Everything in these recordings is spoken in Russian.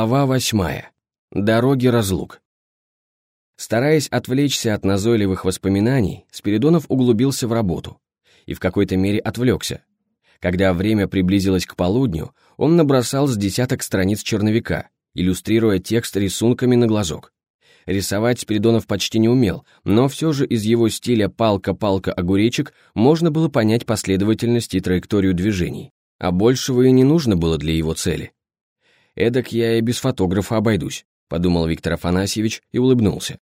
Глава восьмая. Дороги разлук. Стараясь отвлечься от назойливых воспоминаний, Спиридонов углубился в работу и в какой-то мере отвлекся. Когда время приблизилось к полудню, он набросал с десяток страниц черновика, иллюстрируя текст рисунками на глазок. Рисовать Спиридонов почти не умел, но все же из его стиля «палка-палка-огуречек» можно было понять последовательность и траекторию движений, а большего и не нужно было для его цели. «Эдак я и без фотографа обойдусь», — подумал Виктор Афанасьевич и улыбнулся.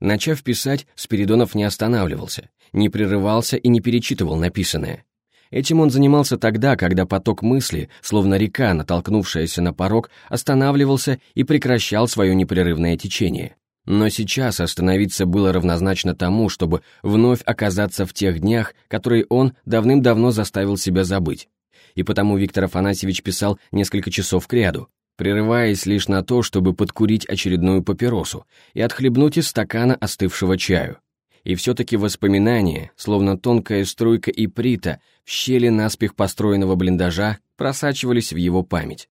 Начав писать, Спиридонов не останавливался, не прерывался и не перечитывал написанное. Этим он занимался тогда, когда поток мысли, словно река, натолкнувшаяся на порог, останавливался и прекращал свое непрерывное течение. Но сейчас остановиться было равнозначно тому, чтобы вновь оказаться в тех днях, которые он давным-давно заставил себя забыть. И потому Виктор Афанасьевич писал несколько часов кряду, прерываясь лишь на то, чтобы подкурить очередную папиросу и отхлебнуть из стакана остывшего чаю. И все-таки воспоминания, словно тонкая струйка иприта в щели наспех построенного блиндажа, просачивались в его память.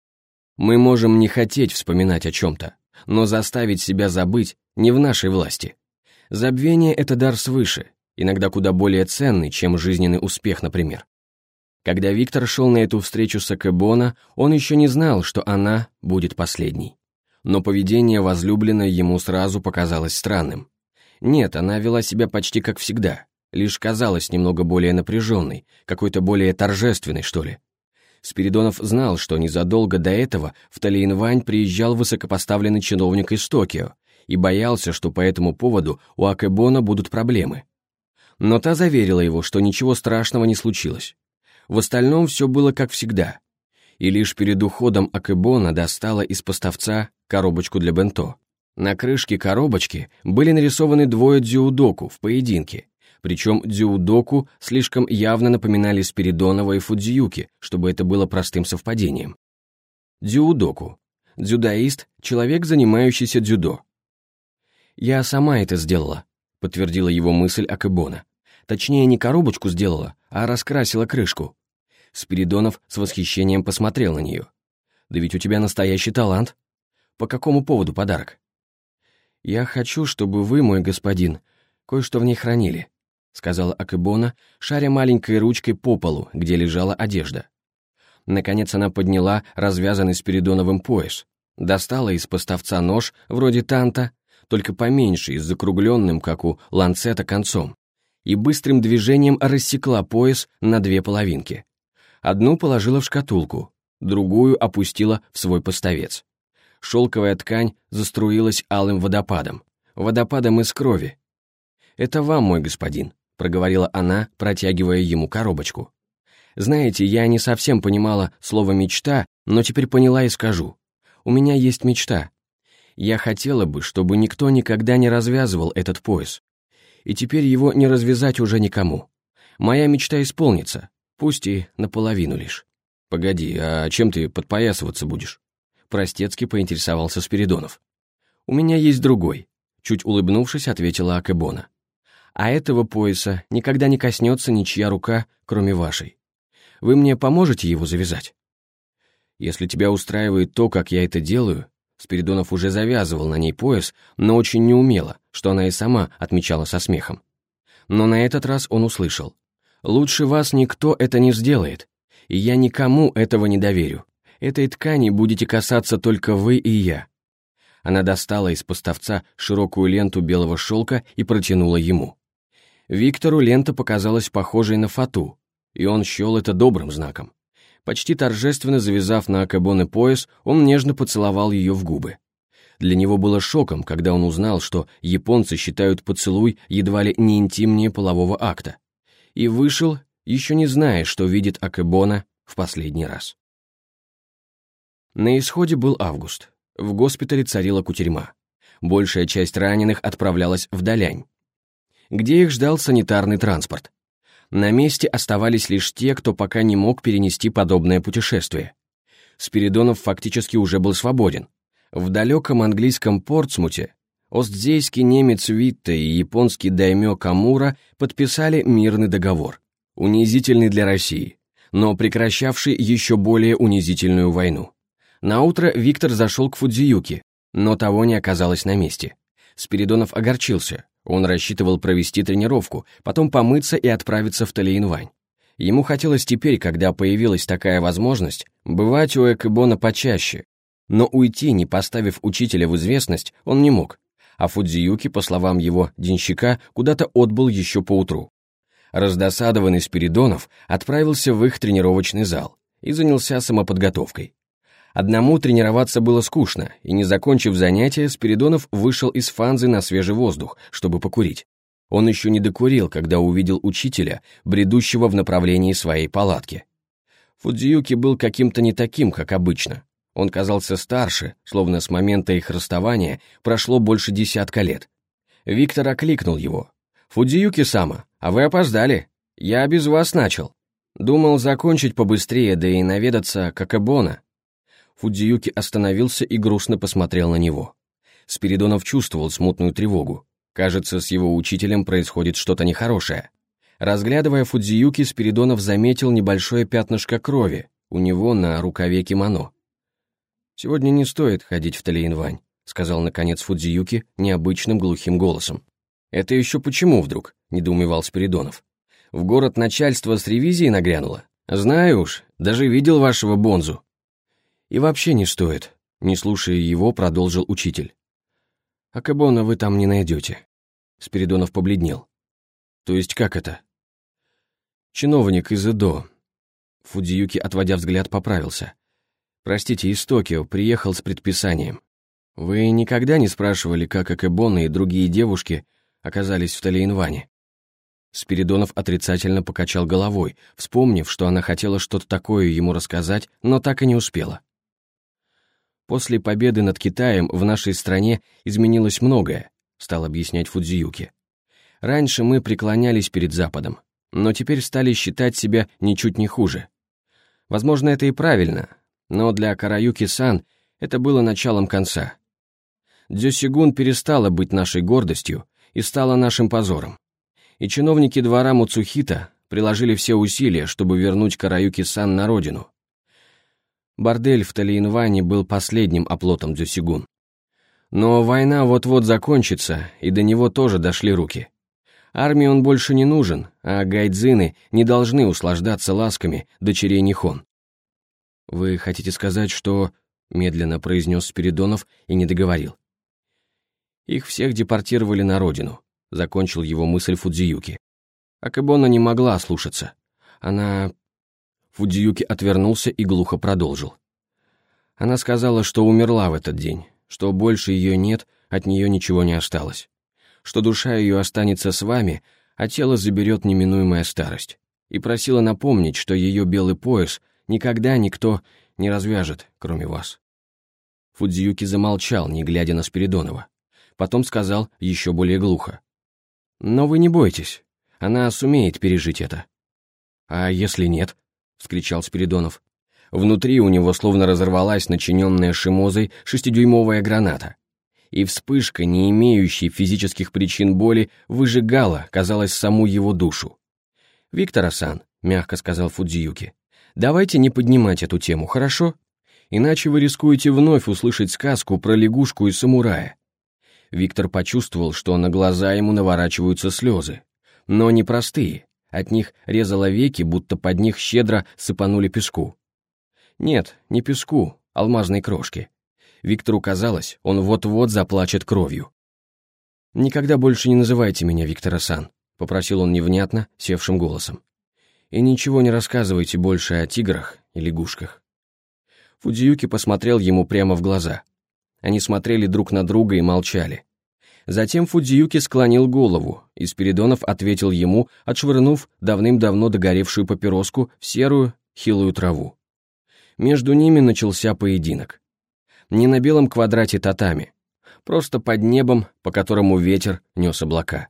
Мы можем не хотеть вспоминать о чем-то, но заставить себя забыть не в нашей власти. Забвение — это дар свыше, иногда куда более ценный, чем жизненный успех, например. Когда Виктор шел на эту встречу с Акебона, он еще не знал, что она будет последней. Но поведение возлюбленной ему сразу показалось странным. Нет, она вела себя почти как всегда, лишь казалась немного более напряженной, какой-то более торжественной, что ли. Спиридонов знал, что незадолго до этого в Талиенвань приезжал высокопоставленный чиновник из Токио и боялся, что по этому поводу у Акебона будут проблемы. Но та заверила его, что ничего страшного не случилось. В остальном все было как всегда. И лишь перед уходом Акебона достала из поставца коробочку для бенто. На крышке коробочки были нарисованы двое дзюдоку в поединке, причем дзюдоку слишком явно напоминали Спиридонова и Фудзиюки, чтобы это было простым совпадением. Дзюдоку. Дзюдоист — человек, занимающийся дзюдо. «Я сама это сделала», — подтвердила его мысль Акебона. Точнее, не коробочку сделала, а раскрасила крышку. Спиридонов с восхищением посмотрел на нее. «Да ведь у тебя настоящий талант. По какому поводу подарок?» «Я хочу, чтобы вы, мой господин, кое-что в ней хранили», сказала Акыбона, шаря маленькой ручкой по полу, где лежала одежда. Наконец она подняла развязанный Спиридоновым пояс, достала из поставца нож, вроде танта, только поменьше и с закругленным, как у ланцета, концом, и быстрым движением рассекла пояс на две половинки. Одну положила в шкатулку, другую опустила в свой поставец. Шелковая ткань заструилась алым водопадом, водопадом из крови. «Это вам, мой господин», — проговорила она, протягивая ему коробочку. «Знаете, я не совсем понимала слово «мечта», но теперь поняла и скажу. У меня есть мечта. Я хотела бы, чтобы никто никогда не развязывал этот пояс. И теперь его не развязать уже никому. Моя мечта исполнится, Пусть и наполовину лишь. Погоди, а чем ты подпоясываться будешь? Простецки поинтересовался Спиридонов. У меня есть другой. Чуть улыбнувшись, ответила Акебона. А этого пояса никогда не коснется ничья рука, кроме вашей. Вы мне поможете его завязать? Если тебя устраивает то, как я это делаю, Спиридонов уже завязывал на ней пояс, но очень неумело, что она и сама отмечала со смехом. Но на этот раз он услышал. Лучше вас никто это не сделает, и я никому этого не доверю. Этой ткани будете касаться только вы и я». Она достала из поставца широкую ленту белого шелка и протянула ему. Виктору лента показалась похожей на фату, и он счел это добрым знаком. Почти торжественно завязав на акабоны пояс, он нежно поцеловал ее в губы. Для него было шоком, когда он узнал, что японцы считают поцелуй едва ли не интимнее полового акта и вышел, еще не зная, что видит Акебона в последний раз. На исходе был август. В госпитале царила кутерьма. Большая часть раненых отправлялась в Далянь, где их ждал санитарный транспорт. На месте оставались лишь те, кто пока не мог перенести подобное путешествие. Спиридонов фактически уже был свободен. В далеком английском Портсмуте Остзейский немец Витте и японский даймё Камура подписали мирный договор, унизительный для России, но прекращавший еще более унизительную войну. Наутро Виктор зашел к Фудзиюки, но того не оказалось на месте. Спиридонов огорчился. Он рассчитывал провести тренировку, потом помыться и отправиться в Талиинвань. Ему хотелось теперь, когда появилась такая возможность, бывать у Экибона почаще. Но уйти, не поставив учителя в известность, он не мог. А Фудзиюки, по словам его денщика, куда-то отбыл еще поутру. Раздосадованный Спиридонов отправился в их тренировочный зал и занялся самоподготовкой. Одному тренироваться было скучно, и не закончив занятия, Спиридонов вышел из фанзы на свежий воздух, чтобы покурить. Он еще не докурил, когда увидел учителя, бредущего в направлении своей палатки. Фудзиюки был каким-то не таким, как обычно. Он казался старше, словно с момента их расставания прошло больше десятка лет. Виктор окликнул его. «Фудзиюки-сама, а вы опоздали. Я без вас начал. Думал закончить побыстрее, да и наведаться, как Эбона. Фудзиюки остановился и грустно посмотрел на него. Спиридонов чувствовал смутную тревогу. Кажется, с его учителем происходит что-то нехорошее. Разглядывая Фудзиюки, Спиридонов заметил небольшое пятнышко крови у него на рукаве кимоно. «Сегодня не стоит ходить в Талиинвань», сказал наконец Фудзиюки необычным глухим голосом. «Это еще почему вдруг?» — недоумевал Спиридонов. «В город начальство с ревизией нагрянуло? Знаю уж, даже видел вашего Бонзу. И вообще не стоит, не слушая его, продолжил учитель. Акабона вы там не найдете. Спиридонов побледнел. То есть как это? Чиновник из Эдо. Фудзиюки, отводя взгляд, поправился. Простите, из Токио, приехал с предписанием. Вы никогда не спрашивали, как Акабона и другие девушки оказались в Талиинване? Спиридонов отрицательно покачал головой, вспомнив, что она хотела что-то такое ему рассказать, но так и не успела. После победы над Китаем в нашей стране изменилось многое, стал объяснять Фудзиюки. Раньше мы преклонялись перед Западом, но теперь стали считать себя ничуть не хуже. Возможно, это и правильно, но для Караюки-сан это было началом конца. Дзюсигун перестала быть нашей гордостью и стала нашим позором. И чиновники двора Муцухита приложили все усилия, чтобы вернуть Караюки-сан на родину. Бордель в Талиинване был последним оплотом Дзюсигун. Но война вот-вот закончится, и до него тоже дошли руки. Армии он больше не нужен, а гайдзины не должны услаждаться ласками дочерей Нихон. «Вы хотите сказать, что...» — медленно произнес Спиридонов и не договорил. «Их всех депортировали на родину», — закончил его мысль Фудзиюки. Акабона не могла слушаться. Она Фудзиюки отвернулся и глухо продолжил. Она сказала, что умерла в этот день, что больше ее нет, от нее ничего не осталось, что душа ее останется с вами, а тело заберет неминуемая старость, и просила напомнить, что ее белый пояс никогда никто не развяжет, кроме вас. Фудзиюки замолчал, не глядя на Спиридонова. Потом сказал еще более глухо. «Но вы не бойтесь, она сумеет пережить это». «А если нет?» вскричал Спиридонов. Внутри у него словно разорвалась начиненная шимозой шестидюймовая граната. И вспышка, не имеющей физических причин боли, выжигала, казалось, саму его душу. «Виктор Асан», — мягко сказал Фудзиюки, — «давайте не поднимать эту тему, хорошо? Иначе вы рискуете вновь услышать сказку про лягушку и самурая». Виктор почувствовал, что на глаза ему наворачиваются слезы. Но не простые, от них резало веки, будто под них щедро сыпанули песку. Нет, не песку, алмазной крошки. Виктору казалось, он вот-вот заплачет кровью. «Никогда больше не называйте меня Виктор Асан», — попросил он невнятно, севшим голосом. «И ничего не рассказывайте больше о тиграх и лягушках». Фудзиюки посмотрел ему прямо в глаза. Они смотрели друг на друга и молчали. Затем Фудзиюки склонил голову, и Спиридонов ответил ему, отшвырнув давным-давно догоревшую папироску в серую, хилую траву. Между ними начался поединок. Не на белом квадрате татами, просто под небом, по которому ветер нес облака.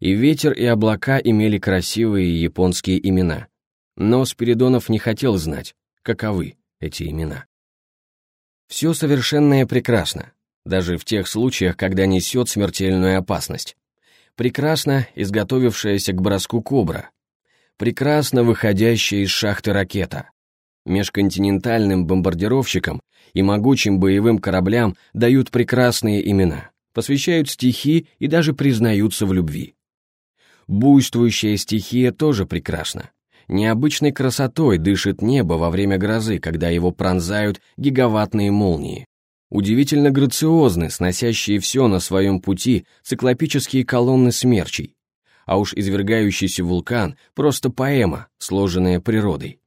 И ветер, и облака имели красивые японские имена. Но Спиридонов не хотел знать, каковы эти имена. Все совершенное прекрасно, даже в тех случаях, когда несет смертельную опасность. Прекрасно изготовившаяся к броску кобра. Прекрасно выходящая из шахты ракета. Межконтинентальным бомбардировщикам и могучим боевым кораблям дают прекрасные имена, посвящают стихи и даже признаются в любви. Буйствующая стихия тоже прекрасна. Необычной красотой дышит небо во время грозы, когда его пронзают гигаваттные молнии. Удивительно грациозны, сносящие все на своем пути циклопические колонны смерчей. А уж извергающийся вулкан — просто поэма, сложенная природой.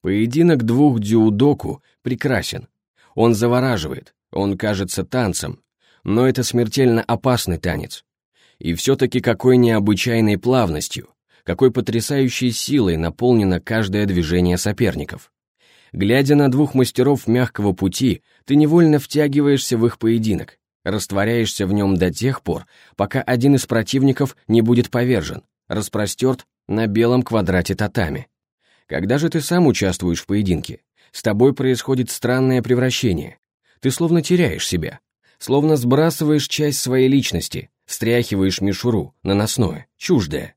Поединок двух дюудоку прекрасен. Он завораживает, он кажется танцем, но это смертельно опасный танец. И все-таки какой необычайной плавностью, какой потрясающей силой наполнено каждое движение соперников. Глядя на двух мастеров мягкого пути, ты невольно втягиваешься в их поединок, растворяешься в нем до тех пор, пока один из противников не будет повержен, распростерт на белом квадрате татами. Когда же ты сам участвуешь в поединке, с тобой происходит странное превращение. Ты словно теряешь себя, словно сбрасываешь часть своей личности, стряхиваешь мишуру, наносное, чуждое.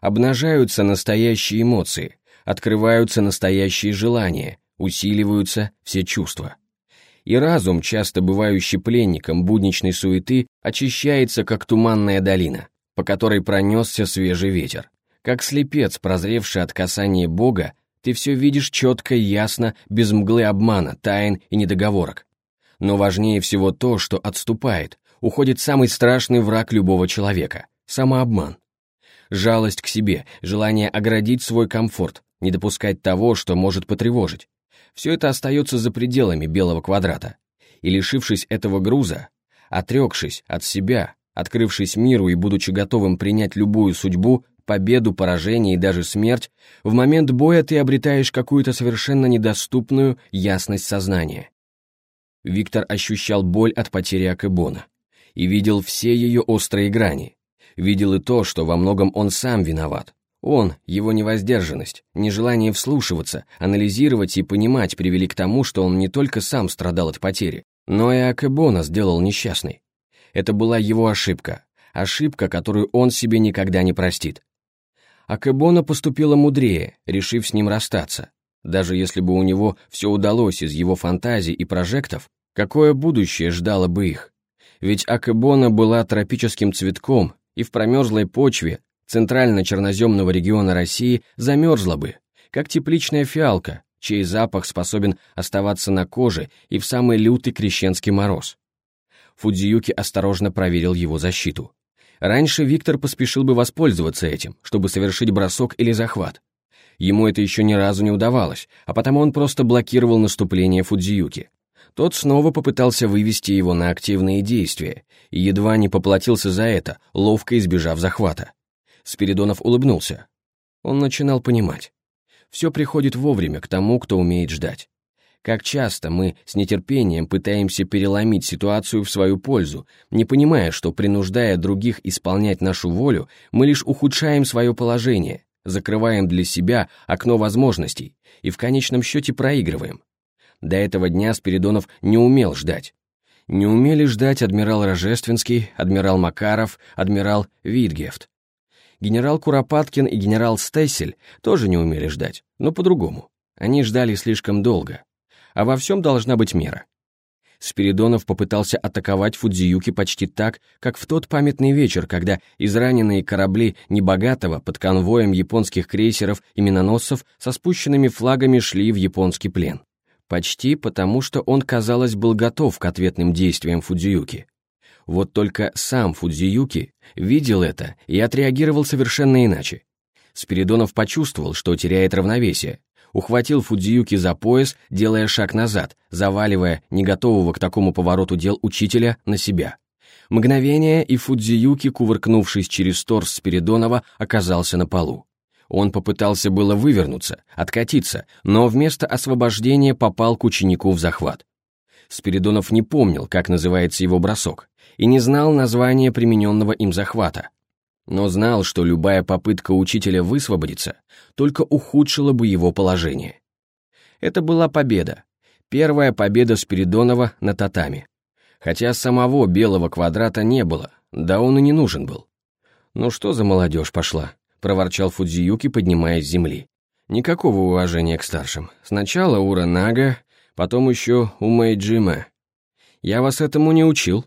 Обнажаются настоящие эмоции, открываются настоящие желания, усиливаются все чувства. И разум, часто бывающий пленником будничной суеты, очищается, как туманная долина, по которой пронесся свежий ветер. Как слепец, прозревший от касания Бога, ты все видишь четко и ясно, без мглы обмана, тайн и недоговорок. Но важнее всего то, что отступает, уходит самый страшный враг любого человека – самообман. Жалость к себе, желание оградить свой комфорт, не допускать того, что может потревожить. Все это остается за пределами белого квадрата. И лишившись этого груза, отрекшись от себя, открывшись миру и будучи готовым принять любую судьбу, победу, поражение и даже смерть, в момент боя ты обретаешь какую-то совершенно недоступную ясность сознания. Виктор ощущал боль от потери Акебона и видел все ее острые грани. Видел и то, что во многом он сам виноват. Он, его невоздержанность, нежелание вслушиваться, анализировать и понимать привели к тому, что он не только сам страдал от потери, но и Акебона сделал несчастной. Это была его ошибка, ошибка, которую он себе никогда не простит. Акебона поступила мудрее, решив с ним расстаться. Даже если бы у него все удалось из его фантазий и прожектов, какое будущее ждало бы их? Ведь Акебона была тропическим цветком, и в промерзлой почве центрально-черноземного региона России замерзла бы, как тепличная фиалка, чей запах способен оставаться на коже и в самый лютый крещенский мороз. Фудзиюки осторожно проверил его защиту. Раньше Виктор поспешил бы воспользоваться этим, чтобы совершить бросок или захват. Ему это еще ни разу не удавалось, а потому он просто блокировал наступление Фудзиюки. Тот снова попытался вывести его на активные действия и едва не поплатился за это, ловко избежав захвата. Спиридонов улыбнулся. Он начинал понимать. Все приходит вовремя к тому, кто умеет ждать. Как часто мы с нетерпением пытаемся переломить ситуацию в свою пользу, не понимая, что, принуждая других исполнять нашу волю, мы лишь ухудшаем свое положение, закрываем для себя окно возможностей и в конечном счете проигрываем. До этого дня Спиридонов не умел ждать. Не умели ждать адмирал Рожественский, адмирал Макаров, адмирал Витгефт. Генерал Куропаткин и генерал Стессель тоже не умели ждать, но по-другому. Они ждали слишком долго а во всем должна быть мера. Спиридонов попытался атаковать Фудзиюки почти так, как в тот памятный вечер, когда израненные корабли Небогатого под конвоем японских крейсеров и миноносцев со спущенными флагами шли в японский плен. Почти потому, что он, казалось, был готов к ответным действиям Фудзиюки. Вот только сам Фудзиюки видел это и отреагировал совершенно иначе. Спиридонов почувствовал, что теряет равновесие, ухватил Фудзиюки за пояс, делая шаг назад, заваливая не готового к такому повороту дел учителя на себя. Мгновение, и Фудзиюки, кувыркнувшись через торс Спиридонова, оказался на полу. Он попытался было вывернуться, откатиться, но вместо освобождения попал к ученику в захват. Спиридонов не помнил, как называется его бросок, и не знал названия примененного им захвата, но знал, что любая попытка учителя высвободиться только ухудшила бы его положение. Это была победа. Первая победа Спиридонова на татами. Хотя самого белого квадрата не было, да он и не нужен был. «Ну что за молодежь пошла?» — проворчал Фудзиюки, поднимаясь с земли. Никакого уважения к старшим. Сначала Ура Нага, потом еще Умэй Джима. Я вас этому не учил.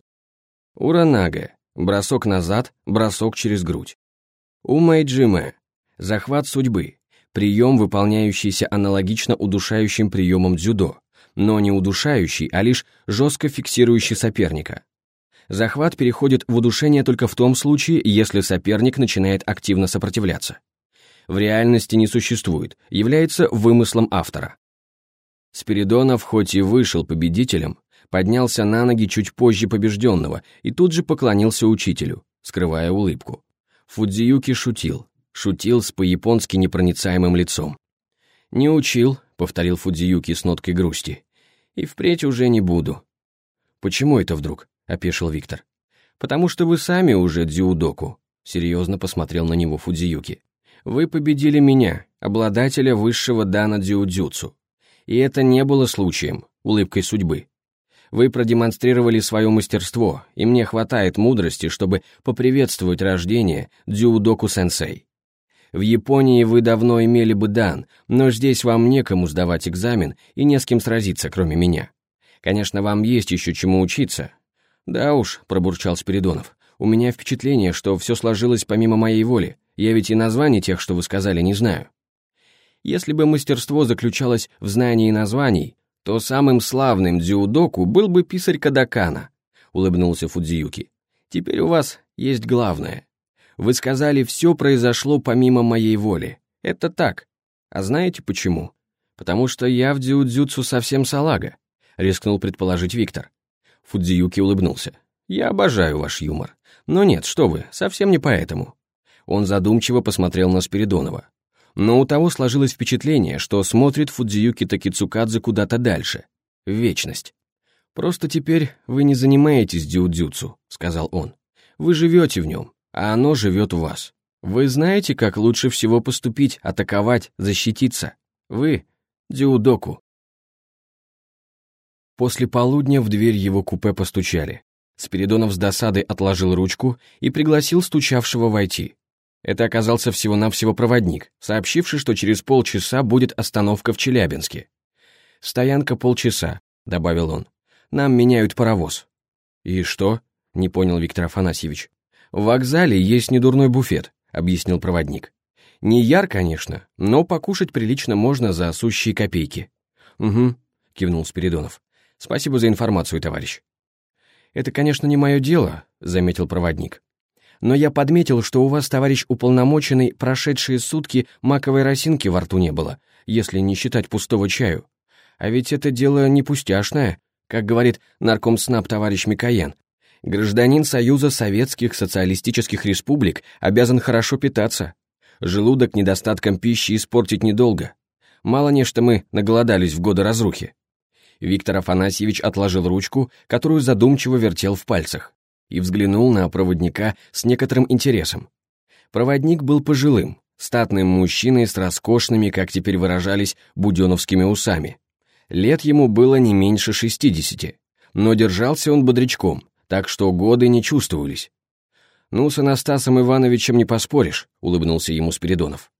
Ура Нага. Бросок назад, бросок через грудь. Умэй Джима. Захват судьбы. Прием, выполняющийся аналогично удушающим приемам дзюдо, но не удушающий, а лишь жестко фиксирующий соперника. Захват переходит в удушение только в том случае, если соперник начинает активно сопротивляться. В реальности не существует, является вымыслом автора. Спиридонов хоть и вышел победителем, поднялся на ноги чуть позже побежденного и тут же поклонился учителю, скрывая улыбку. Фудзиюки шутил, шутил с по-японски непроницаемым лицом. «Не учил», — повторил Фудзиюки с ноткой грусти. «И впредь уже не буду». «Почему это вдруг?» — опешил Виктор. «Потому что вы сами уже дзюдоку», — серьезно посмотрел на него Фудзиюки. «Вы победили меня, обладателя высшего дана дзюдзюцу. И это не было случаем, улыбкой судьбы. Вы продемонстрировали свое мастерство, и мне хватает мудрости, чтобы поприветствовать рождение дзюдоку-сенсей. В Японии вы давно имели бы дан, но здесь вам некому сдавать экзамен и не с кем сразиться, кроме меня. Конечно, вам есть еще чему учиться. Да уж, пробурчал Спиридонов, у меня впечатление, что все сложилось помимо моей воли. Я ведь и названий тех, что вы сказали, не знаю. Если бы мастерство заключалось в знании названий, то самым славным дзюдоку был бы писарь Кадакана, улыбнулся Фудзиюки. Теперь у вас есть главное. Вы сказали, все произошло помимо моей воли. Это так. А знаете почему? Потому что я в дзюдзюцу совсем салага, рискнул предположить Виктор. Фудзиюки улыбнулся. Я обожаю ваш юмор. Но нет, что вы, совсем не поэтому. Он задумчиво посмотрел на Спиридонова. Но у того сложилось впечатление, что смотрит Фудзиюки Такицукадзе куда-то дальше, в вечность. «Просто теперь вы не занимаетесь дзюдзюцу», — сказал он. «Вы живете в нем, а оно живет в вас. Вы знаете, как лучше всего поступить, атаковать, защититься? Вы — Диудоку. После полудня в дверь его купе постучали. Спиридонов с досадой отложил ручку и пригласил стучавшего войти. Это оказался всего-навсего проводник, сообщивший, что через полчаса будет остановка в Челябинске. «Стоянка полчаса», — добавил он. «Нам меняют паровоз». «И что?» — не понял Виктор Афанасьевич. «В вокзале есть недурной буфет», — объяснил проводник. «Не яр, конечно, но покушать прилично можно за сущие копейки». «Угу», — кивнул Спиридонов. «Спасибо за информацию, товарищ». «Это, конечно, не мое дело», — заметил проводник. «Но я подметил, что у вас, товарищ уполномоченный, прошедшие сутки маковой росинки во рту не было, если не считать пустого чаю. А ведь это дело не пустяшное, как говорит нарком СНАП товарищ Микоян. Гражданин Союза Советских Социалистических Республик обязан хорошо питаться. Желудок недостатком пищи испортить недолго. Мало не что мы наголодались в годы разрухи. Виктор Афанасьевич отложил ручку, которую задумчиво вертел в пальцах, и взглянул на проводника с некоторым интересом. Проводник был пожилым, статным мужчиной с роскошными, как теперь выражались, буденовскими усами. Лет ему было не меньше шестидесяти, но держался он бодрячком, так что годы не чувствовались. «Ну, с Анастасом Ивановичем не поспоришь», — улыбнулся ему Спиридонов.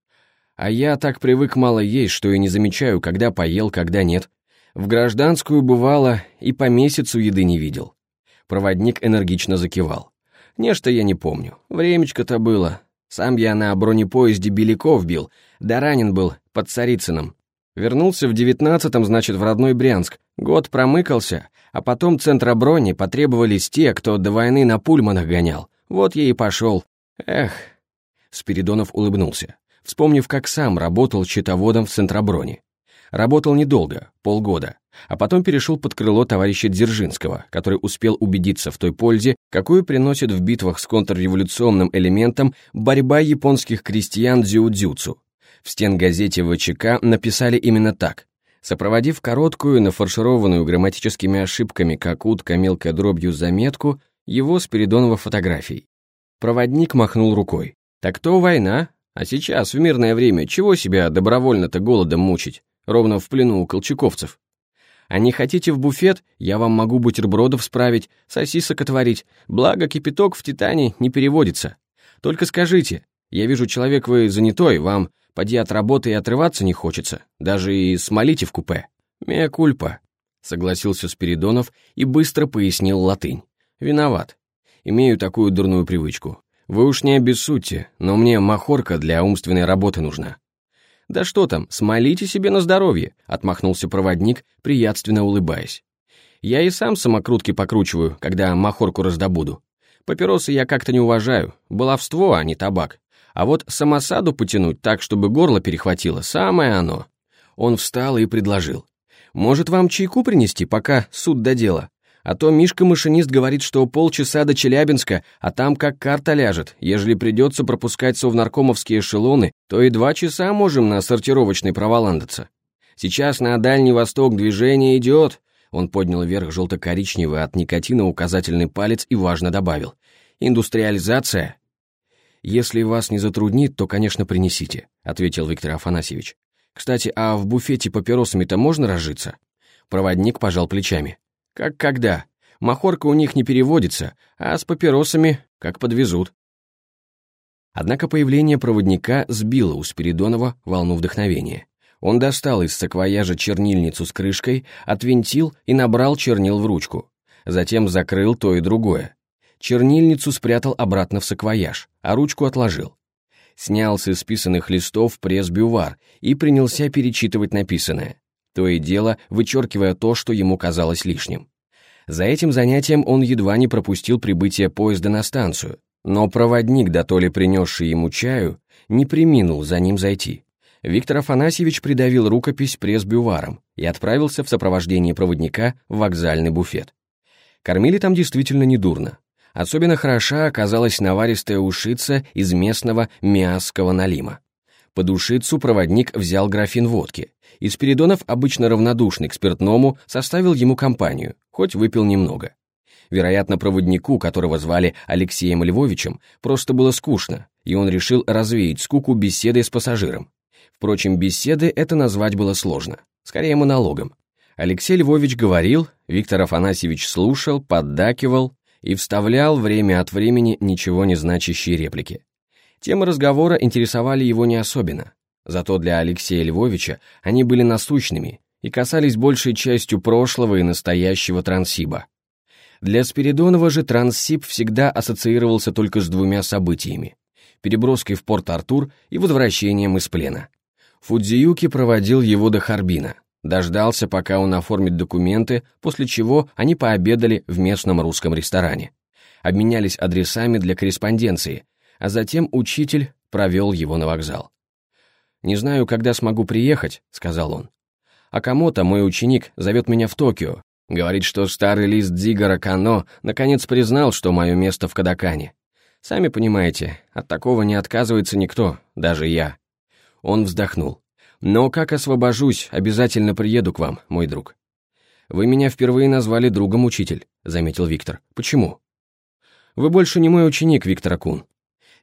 «А я так привык мало есть, что и не замечаю, когда поел, когда нет. В гражданскую бывало и по месяцу еды не видел». Проводник энергично закивал. «Нечто я не помню. Времечко-то было. Сам я на бронепоезде Беляков бил, да ранен был под Царицыном. Вернулся в девятнадцатом, значит, в родной Брянск. Год промыкался, а потом центроброни потребовались те, кто до войны на пульманах гонял. Вот я и пошел. Эх. Спиридонов улыбнулся, вспомнив, как сам работал счетоводом в центроброне. Работал недолго, полгода, а потом перешел под крыло товарища Дзержинского, который успел убедиться в той пользе, какую приносит в битвах с контрреволюционным элементом борьба японских крестьян дзюдзюцу. В стенгазете ВЧК написали именно так. Сопроводив короткую, нафаршированную грамматическими ошибками, как утка мелкой дробью заметку, его Спиридонова фотографий. Проводник махнул рукой. «Так то война, а сейчас, в мирное время, чего себя добровольно-то голодом мучить, ровно в плену у колчаковцев? А не хотите в буфет, я вам могу бутербродов справить, сосисок отварить, благо кипяток в Титане не переводится. Только скажите, Я вижу, человек вы занятой, вам поди от работы и отрываться не хочется, даже и смолите в купе. Мея кульпа, согласился Спиридонов и быстро пояснил латынь. Виноват. Имею такую дурную привычку. Вы уж не обессудьте, но мне махорка для умственной работы нужна. «Да что там, смолите себе на здоровье», — отмахнулся проводник, приятственно улыбаясь. «Я и сам самокрутки покручиваю, когда махорку раздобуду. Папиросы я как-то не уважаю, баловство, а не табак. А вот самосаду потянуть так, чтобы горло перехватило, самое оно». Он встал и предложил. «Может, вам чайку принести, пока суд до дела? А то Мишка-машинист говорит, что полчаса до Челябинска, а там как карта ляжет. Ежели придется пропускать совнаркомовские эшелоны, то и два часа можем на сортировочный проволандаться. Сейчас на Дальний Восток движение идет. Он поднял вверх желто-коричневый от никотина указательный палец и важно добавил. Индустриализация. Если вас не затруднит, то, конечно, принесите, ответил Виктор Афанасьевич. Кстати, а в буфете папиросами-то можно разжиться? Проводник пожал плечами. Как когда? Махорка у них не переводится, а с папиросами как подвезут. Однако появление проводника сбило у Спиридонова волну вдохновения. Он достал из саквояжа чернильницу с крышкой, отвинтил и набрал чернил в ручку. Затем закрыл то и другое. Чернильницу спрятал обратно в саквояж, а ручку отложил. Снял с исписанных листов пресс-бювар и принялся перечитывать написанное то и дело вычеркивая то, что ему казалось лишним. За этим занятием он едва не пропустил прибытие поезда на станцию, но проводник, да то ли принесший ему чаю, не приминул за ним зайти. Виктор Афанасьевич придавил рукопись пресс-бюваром и отправился в сопровождении проводника в вокзальный буфет. Кормили там действительно недурно. Особенно хороша оказалась наваристая ушица из местного миасского налима. Под ушицу проводник взял графин водки, и Спиридонов, обычно равнодушный к спиртному, составил ему компанию, хоть выпил немного. Вероятно, проводнику, которого звали Алексеем Львовичем, просто было скучно, и он решил развеять скуку беседой с пассажиром. Впрочем, беседы это назвать было сложно, скорее монологом. Алексей Львович говорил, Виктор Афанасьевич слушал, поддакивал и вставлял время от времени ничего не значащие реплики. Темы разговора интересовали его не особенно, зато для Алексея Львовича они были насущными и касались большей частью прошлого и настоящего Транссиба. Для Спиридонова же Транссиб всегда ассоциировался только с двумя событиями – переброской в Порт-Артур и возвращением из плена. Фудзиюки проводил его до Харбина, дождался, пока он оформит документы, после чего они пообедали в местном русском ресторане. Обменялись адресами для корреспонденции, а затем учитель провел его на вокзал. «Не знаю, когда смогу приехать», — сказал он. «Акамото, мой ученик, зовет меня в Токио. Говорит, что старый лист Дзигара Кано наконец признал, что мое место в Кадакане. Сами понимаете, от такого не отказывается никто, даже я». Он вздохнул. «Но как освобожусь, обязательно приеду к вам, мой друг». «Вы меня впервые назвали другом, учитель», — заметил Виктор. «Почему?» «Вы больше не мой ученик, Виктор Акун.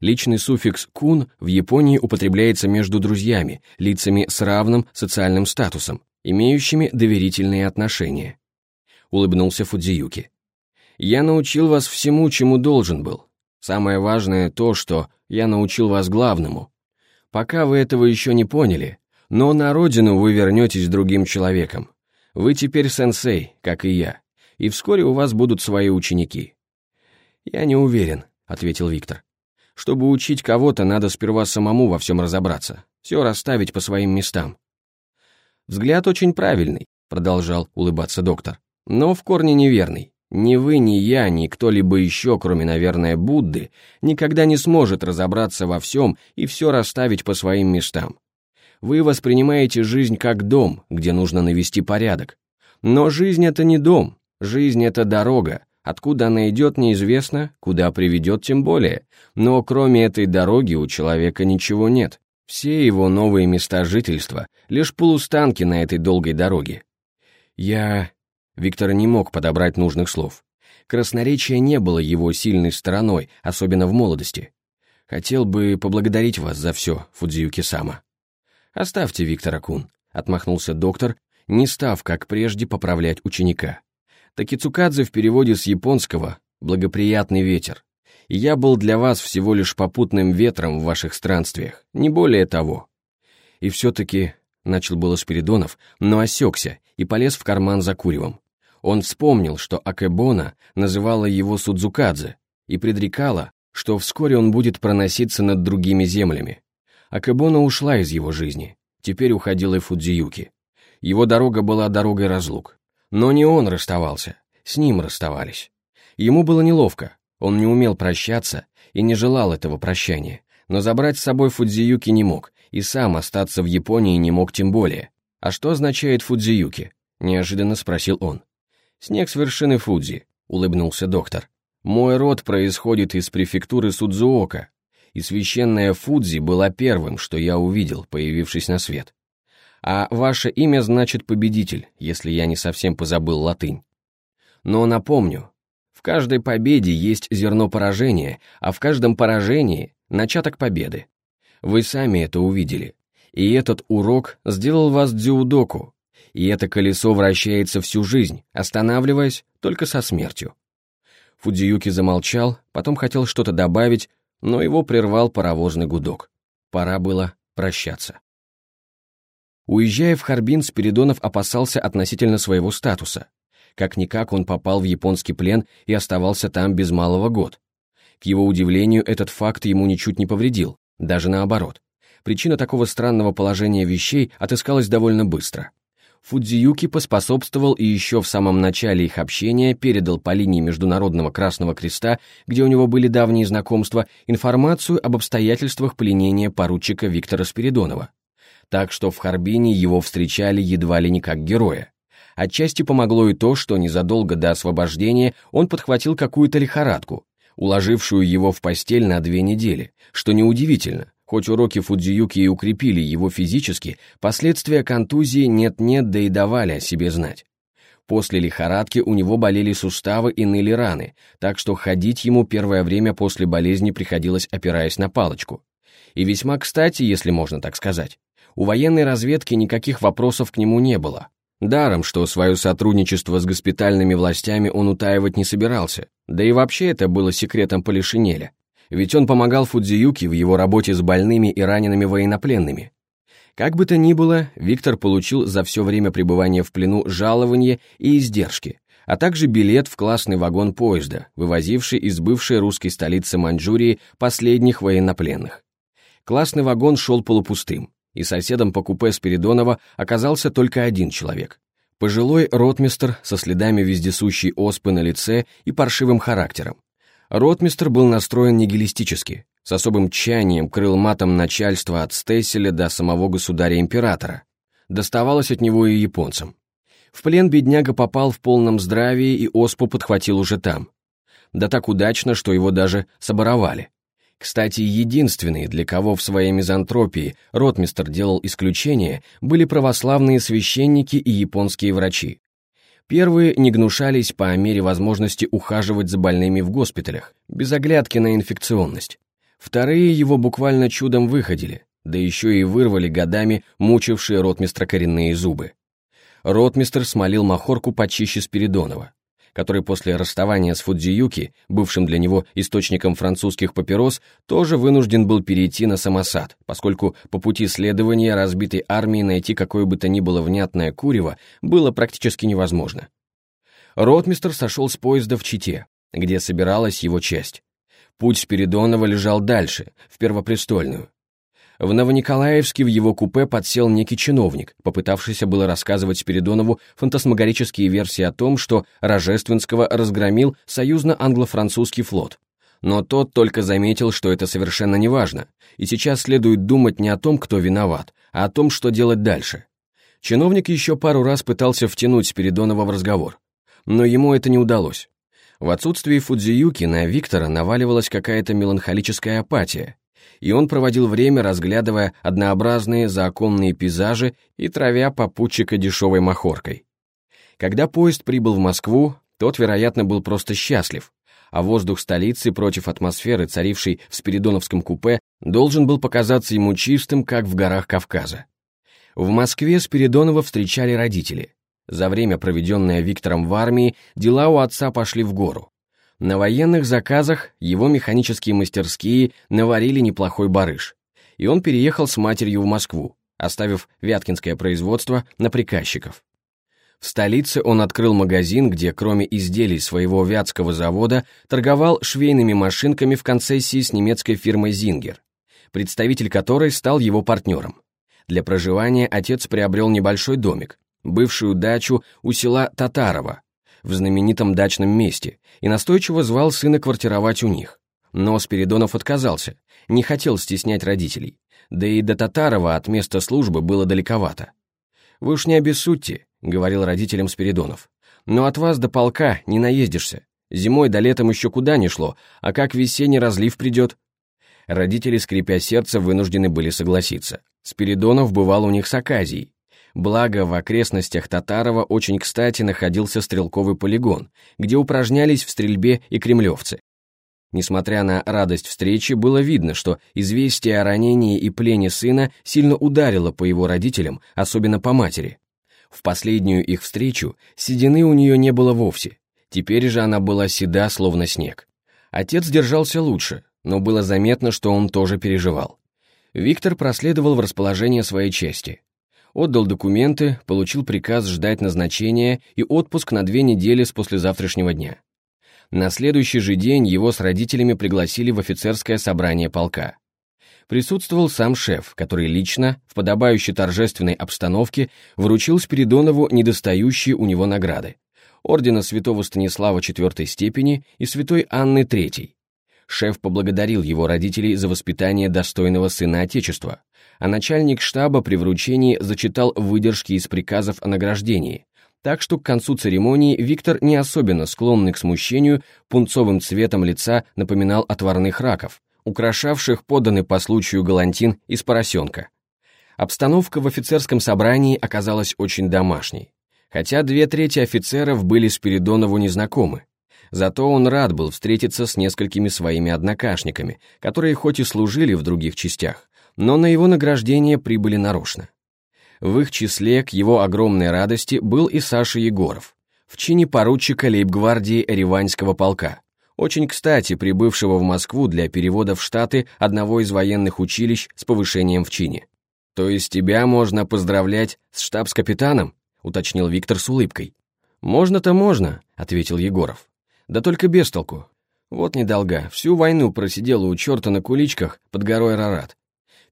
Личный суффикс «кун» в Японии употребляется между друзьями, лицами с равным социальным статусом, имеющими доверительные отношения. Улыбнулся Фудзиюки. «Я научил вас всему, чему должен был. Самое важное то, что я научил вас главному. Пока вы этого еще не поняли, но на родину вы вернетесь другим человеком. Вы теперь сенсей, как и я, и вскоре у вас будут свои ученики». «Я не уверен», — ответил Виктор. Чтобы учить кого-то, надо сперва самому во всем разобраться, все расставить по своим местам. Взгляд очень правильный, продолжал улыбаться доктор, но в корне неверный. Ни вы, ни я, ни кто-либо еще, кроме, наверное, Будды, никогда не сможет разобраться во всем и все расставить по своим местам. Вы воспринимаете жизнь как дом, где нужно навести порядок. Но жизнь — это не дом, жизнь — это дорога, Откуда она идет, неизвестно, куда приведет тем более. Но кроме этой дороги у человека ничего нет. Все его новые места жительства — лишь полустанки на этой долгой дороге. Я... Виктор не мог подобрать нужных слов. Красноречие не было его сильной стороной, особенно в молодости. Хотел бы поблагодарить вас за все, Фудзиюки-сама. Оставьте, Виктор Акун, отмахнулся доктор, не став, как прежде, поправлять ученика. Такицукадзе в переводе с японского «благоприятный ветер». Я был для вас всего лишь попутным ветром в ваших странствиях, не более того. И все-таки, начал было Спиридонов, но осекся и полез в карман за куревом. Он вспомнил, что Акебона называла его Судзукадзе и предрекала, что вскоре он будет проноситься над другими землями. Акебона ушла из его жизни, теперь уходила и Фудзиюки. Его дорога была дорогой разлук. Но не он расставался, с ним расставались. Ему было неловко, он не умел прощаться и не желал этого прощания, но забрать с собой Фудзиюки не мог, и сам остаться в Японии не мог тем более. «А что означает Фудзиюки?» – неожиданно спросил он. «Снег с вершины Фудзи», – улыбнулся доктор. «Мой род происходит из префектуры Судзуока, и священная Фудзи была первым, что я увидел, появившись на свет. А ваше имя значит победитель, если я не совсем позабыл латынь. Но напомню, в каждой победе есть зерно поражения, а в каждом поражении – начаток победы. Вы сами это увидели. И этот урок сделал вас дзюдоку. И это колесо вращается всю жизнь, останавливаясь только со смертью. Фудзиюки замолчал, потом хотел что-то добавить, но его прервал паровозный гудок. Пора было прощаться. Уезжая в Харбин, Спиридонов опасался относительно своего статуса. Как-никак он попал в японский плен и оставался там без малого год. К его удивлению, этот факт ему ничуть не повредил, даже наоборот. Причина такого странного положения вещей отыскалась довольно быстро. Фудзиюки поспособствовал и еще в самом начале их общения передал по линии Международного Красного Креста, где у него были давние знакомства, информацию об обстоятельствах пленения поручика Виктора Спиридонова. Так что в Харбине его встречали едва ли не как героя. Отчасти помогло и то, что незадолго до освобождения он подхватил какую-то лихорадку, уложившую его в постель на две недели, что неудивительно, хоть уроки Фудзиюки и укрепили его физически, последствия контузии нет-нет, да и давали о себе знать. После лихорадки у него болели суставы и ныли раны, так что ходить ему первое время после болезни приходилось опираясь на палочку. И весьма кстати, если можно так сказать. У военной разведки никаких вопросов к нему не было, Даром, что свое сотрудничество с госпитальными властями он утаивать не собирался, да и вообще это было секретом Полишинеля, ведь он помогал Фудзиюке в его работе с больными и ранеными военнопленными. Как бы то ни было, Виктор получил за все время пребывания в плену жалование и издержки, а также билет в классный вагон поезда, вывозивший из бывшей русской столицы Маньчжурии последних военнопленных. Классный вагон шел полупустым и соседом по купе Спиридонова оказался только один человек. Пожилой ротмистр со следами вездесущей оспы на лице и паршивым характером. Ротмистр был настроен нигилистически, с особым тчанием крыл матом начальства от Стесселя до самого государя-императора. Доставалось от него и японцам. В плен бедняга попал в полном здравии и оспу подхватил уже там. Да так удачно, что его даже соборовали. Кстати, единственные, для кого в своей мизантропии ротмистр делал исключение, были православные священники и японские врачи. Первые не гнушались по мере возможности ухаживать за больными в госпиталях, без оглядки на инфекционность. Вторые его буквально чудом выходили, да еще и вырвали годами мучившие ротмистра коренные зубы. Ротмистр смолил махорку почище Спиридонова который после расставания с Фудзиюки, бывшим для него источником французских папирос, тоже вынужден был перейти на самосад, поскольку по пути следования разбитой армии найти какое бы то ни было внятное курево было практически невозможно. Ротмистр сошел с поезда в Чите, где собиралась его часть. Путь Спиридонова лежал дальше, в Первопрестольную. В Новониколаевске в его купе подсел некий чиновник, попытавшийся было рассказывать Спиридонову фантасмагорические версии о том, что Рожественского разгромил союзно-англо-французский флот. Но тот только заметил, что это совершенно неважно, и сейчас следует думать не о том, кто виноват, а о том, что делать дальше. Чиновник еще пару раз пытался втянуть Спиридонова в разговор, но ему это не удалось. В отсутствии Фудзиюки на Виктора наваливалась какая-то меланхолическая апатия, и он проводил время, разглядывая однообразные законные пейзажи и травя попутчика дешевой махоркой. Когда поезд прибыл в Москву, тот, вероятно, был просто счастлив, а воздух столицы против атмосферы, царившей в Спиридоновском купе, должен был показаться ему чистым, как в горах Кавказа. В Москве Спиридонова встречали родители. За время, проведенное Виктором в армии, дела у отца пошли в гору. На военных заказах его механические мастерские наварили неплохой барыш, и он переехал с матерью в Москву, оставив вяткинское производство на приказчиков. В столице он открыл магазин, где кроме изделий своего вятского завода торговал швейными машинками в концессии с немецкой фирмой «Зингер», представитель которой стал его партнером. Для проживания отец приобрел небольшой домик, бывшую дачу у села Татарова, в знаменитом дачном месте, и настойчиво звал сына квартировать у них. Но Спиридонов отказался, не хотел стеснять родителей, да и до Татарова от места службы было далековато. «Вы уж не обессудьте», — говорил родителям Спиридонов, «но от вас до полка не наездишься. Зимой да летом еще куда не шло, а как весенний разлив придет?» Родители, скрипя сердце, вынуждены были согласиться. Спиридонов бывал у них с Аказией. Благо, в окрестностях Татарова очень кстати находился стрелковый полигон, где упражнялись в стрельбе и кремлевцы. Несмотря на радость встречи, было видно, что известие о ранении и плене сына сильно ударило по его родителям, особенно по матери. В последнюю их встречу седины у нее не было вовсе, теперь же она была седа, словно снег. Отец держался лучше, но было заметно, что он тоже переживал. Виктор проследовал в расположение своей части. Отдал документы, получил приказ ждать назначения и отпуск на две недели с послезавтрашнего дня. На следующий же день его с родителями пригласили в офицерское собрание полка. Присутствовал сам шеф, который лично, в подобающей торжественной обстановке, вручил Спиридонову недостающие у него награды. Ордена святого Станислава IV степени и святой Анны III. Шеф поблагодарил его родителей за воспитание достойного сына Отечества, а начальник штаба при вручении зачитал выдержки из приказов о награждении, так что к концу церемонии Виктор, не особенно склонный к смущению, пунцовым цветом лица напоминал отварных раков, украшавших поданный по случаю галантин из поросенка. Обстановка в офицерском собрании оказалась очень домашней, хотя две трети офицеров были Спиридонову незнакомы. Зато он рад был встретиться с несколькими своими однокашниками, которые хоть и служили в других частях, но на его награждение прибыли нарочно. В их числе, к его огромной радости, был и Саша Егоров, в чине поручика лейб-гвардии Реваньского полка, очень кстати прибывшего в Москву для перевода в Штаты одного из военных училищ с повышением в чине. «То есть тебя можно поздравлять с штабс-капитаном?» — уточнил Виктор с улыбкой. «Можно-то можно», — ответил Егоров. «Да только без толку. Вот недолга, всю войну просидела у черта на куличках под горой Рарат.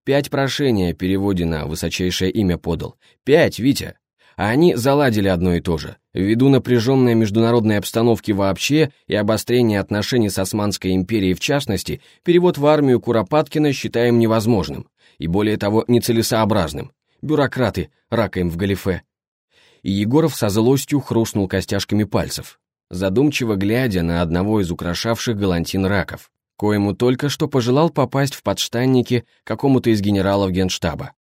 Пять прошений о переводе на высочайшее имя подал. Пять, Витя. А они заладили одно и то же. Ввиду напряженной международной обстановки вообще и обострения отношений с Османской империей в частности, перевод в армию Куропаткина считаем невозможным. И более того, нецелесообразным. Бюрократы, рака им в галифе. И Егоров со злостью хрустнул костяшками пальцев, задумчиво глядя на одного из украшавших галантин раков коему только что пожелал попасть в подштанники какому-то из генералов генштаба.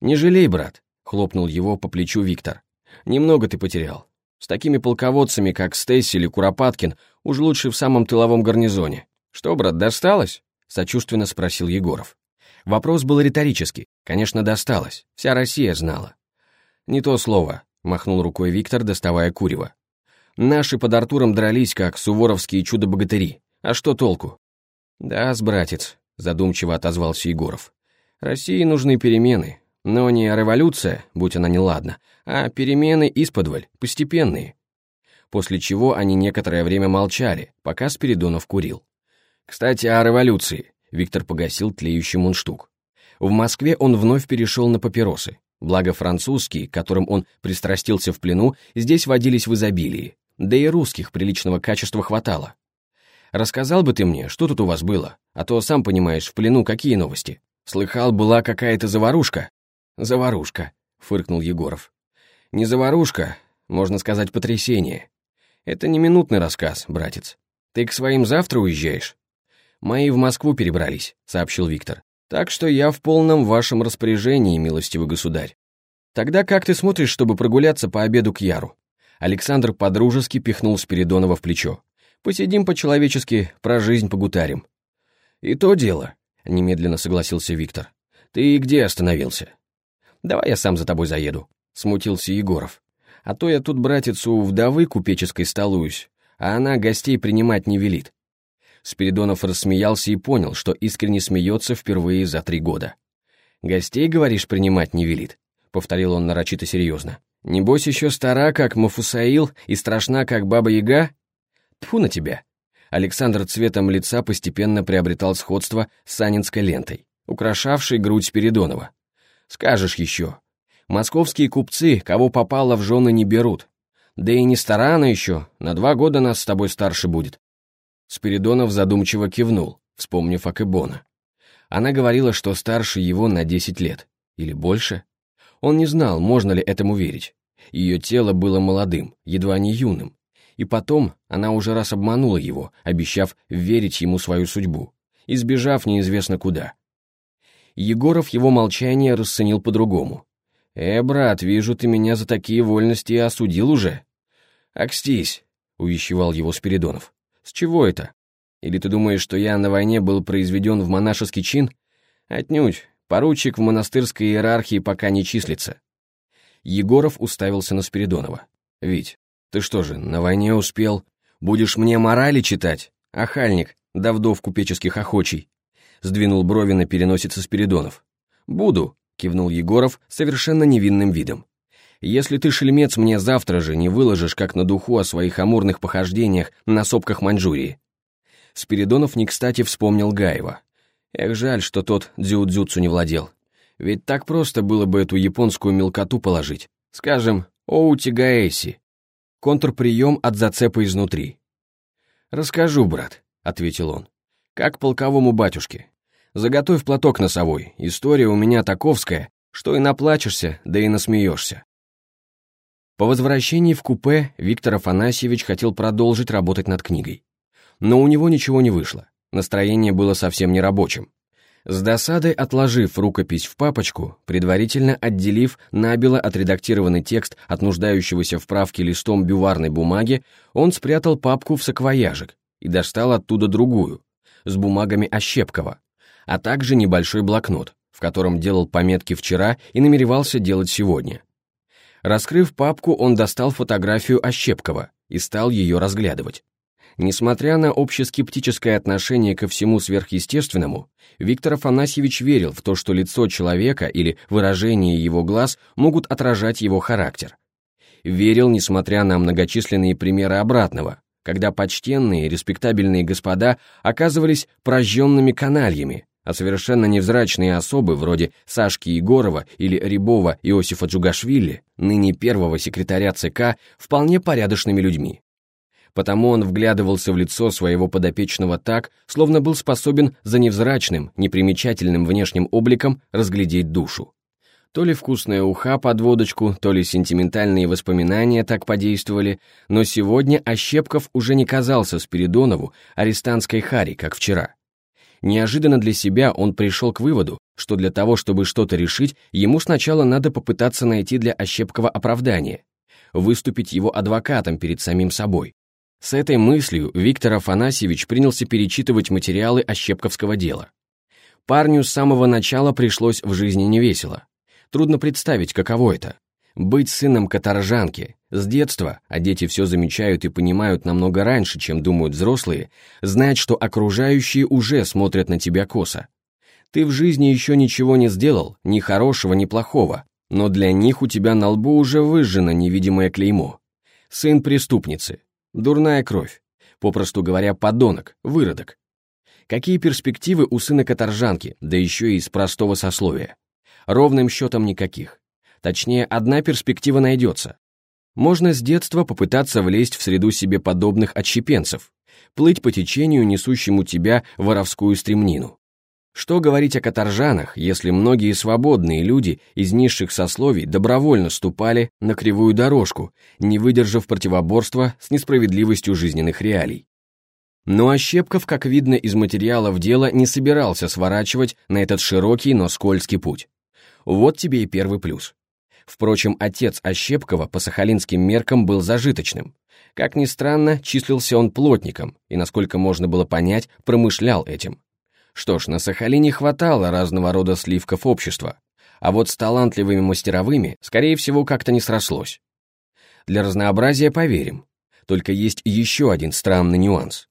«Не жалей, брат», — хлопнул его по плечу Виктор. «Немного ты потерял. С такими полководцами, как Стейси или Куропаткин, уж лучше в самом тыловом гарнизоне. Что, брат, досталось?» — сочувственно спросил Егоров. Вопрос был риторический. Конечно, досталось. Вся Россия знала. «Не то слово», — махнул рукой Виктор, доставая курева. «Наши под Артуром дрались, как суворовские чудо-богатыри. А что толку? «Да, братец», — задумчиво отозвался Егоров. «России нужны перемены, но не революция, будь она неладна, а перемены исподволь, постепенные». После чего они некоторое время молчали, пока Спиридонов курил. «Кстати, о революции», — Виктор погасил тлеющий мундштук. В Москве он вновь перешел на папиросы, благо французские, которым он пристрастился в плену, здесь водились в изобилии, да и русских приличного качества хватало. Рассказал бы ты мне, что тут у вас было, а то, сам понимаешь, в плену какие новости. Слыхал, была какая-то заварушка?» «Заварушка», — фыркнул Егоров. «Не заварушка, можно сказать, потрясение. Это не минутный рассказ, братец. Ты к своим завтра уезжаешь?» «Мои в Москву перебрались», — сообщил Виктор. «Так что я в полном вашем распоряжении, милостивый государь. Тогда как ты смотришь, чтобы прогуляться по обеду к Яру?» Александр подружески пихнул Спиридонова в плечо. Посидим по-человечески, про жизнь погутарим». «И то дело», — немедленно согласился Виктор. «Ты где остановился?» «Давай я сам за тобой заеду», — смутился Егоров. «А то я тут, братец, у вдовы купеческой столуюсь, а она гостей принимать не велит. Спиридонов рассмеялся и понял, что искренне смеется впервые за три года. «Гостей, говоришь, принимать не велит?» — повторил он нарочито серьезно. «Небось еще стара, как Мафусаил, и страшна, как Баба-Яга? Тьфу на тебя!» Александр цветом лица постепенно приобретал сходство с санинской лентой, украшавшей грудь Спиридонова. «Скажешь еще. Московские купцы, кого попало в жены, не берут. Да и не стара она еще, на два года нас с тобой старше будет». Спиридонов задумчиво кивнул, вспомнив Акебона. Она говорила, что старше его на десять лет. Или больше? Он не знал, можно ли этому верить. Ее тело было молодым, едва не юным. И потом она уже раз обманула его, обещав верить ему свою судьбу, избежав неизвестно куда. Егоров его молчание расценил по-другому. «Э, брат, вижу, ты меня за такие вольности и осудил уже». «Акстись», — увещевал его Спиридонов. «С чего это? Или ты думаешь, что я на войне был произведен в монашеский чин? Отнюдь, поручик в монастырской иерархии пока не числится». Егоров уставился на Спиридонова. «Вить, ты что же, на войне успел? Будешь мне морали читать? Ахальник, да вдов купеческих охочий!» Сдвинул брови на переносице Спиридонов. «Буду», — кивнул Егоров совершенно невинным видом. «Если ты, шельмец, мне завтра же не выложишь как на духу о своих амурных похождениях на сопках Маньчжурии». Спиридонов не кстати вспомнил Гаева. Эх, жаль, что тот дзюдзюцу не владел. Ведь так просто было бы эту японскую мелкоту положить. Скажем, Оути Гаэси, Контрприем от зацепа изнутри. «Расскажу, брат», — ответил он. «Как полковому батюшке. Заготовь платок носовой, история у меня таковская, что и наплачешься, да и насмеешься». По возвращении в купе Виктор Афанасьевич хотел продолжить работать над книгой. Но у него ничего не вышло, настроение было совсем не рабочим. С досадой отложив рукопись в папочку, предварительно отделив набело отредактированный текст от нуждающегося в правке листом бюварной бумаги, он спрятал папку в саквояжик и достал оттуда другую, с бумагами Ощепкова, а также небольшой блокнот, в котором делал пометки вчера и намеревался делать сегодня. Раскрыв папку, он достал фотографию Ощепкова и стал ее разглядывать. Несмотря на общескептическое отношение ко всему сверхъестественному, Виктор Афанасьевич верил в то, что лицо человека или выражение его глаз могут отражать его характер. Верил, несмотря на многочисленные примеры обратного, когда почтенные, респектабельные господа оказывались прожженными канальями, а совершенно невзрачные особы вроде Сашки Егорова или Рябова Иосифа Джугашвили, ныне первого секретаря ЦК, вполне порядочными людьми потому он вглядывался в лицо своего подопечного так, словно был способен за невзрачным, непримечательным внешним обликом разглядеть душу. То ли вкусная уха под водочку, то ли сентиментальные воспоминания так подействовали, но сегодня Ощепков уже не казался Спиридонову арестантской хари, как вчера. Неожиданно для себя он пришел к выводу, что для того, чтобы что-то решить, ему сначала надо попытаться найти для Ощепкова оправдание, выступить его адвокатом перед самим собой. С этой мыслью Виктор Афанасьевич принялся перечитывать материалы Ощепковского дела. Парню с самого начала пришлось в жизни невесело. Трудно представить, каково это. Быть сыном каторжанки, с детства, а дети все замечают и понимают намного раньше, чем думают взрослые, знать, что окружающие уже смотрят на тебя косо. Ты в жизни еще ничего не сделал, ни хорошего, ни плохого, но для них у тебя на лбу уже выжжено невидимое клеймо. Сын преступницы, Дурная кровь. Попросту говоря, подонок, выродок. Какие перспективы у сына каторжанки, да еще и из простого сословия? Ровным счетом никаких. Точнее, одна перспектива найдется. Можно с детства попытаться влезть в среду себе подобных отщепенцев, плыть по течению, несущему тебя воровскую стремнину. Что говорить о каторжанах, если многие свободные люди из низших сословий добровольно ступали на кривую дорожку, не выдержав противоборства с несправедливостью жизненных реалий? Но Ощепков, как видно из материалов дела, не собирался сворачивать на этот широкий, но скользкий путь. Вот тебе и первый плюс. Впрочем, отец Ощепкова по сахалинским меркам был зажиточным. Как ни странно, числился он плотником и, насколько можно было понять, промышлял этим. Что ж, на Сахалине хватало разного рода сливков общества, а вот с талантливыми мастеровыми, скорее всего, как-то не срослось. Для разнообразия поверим. Только есть еще один странный нюанс.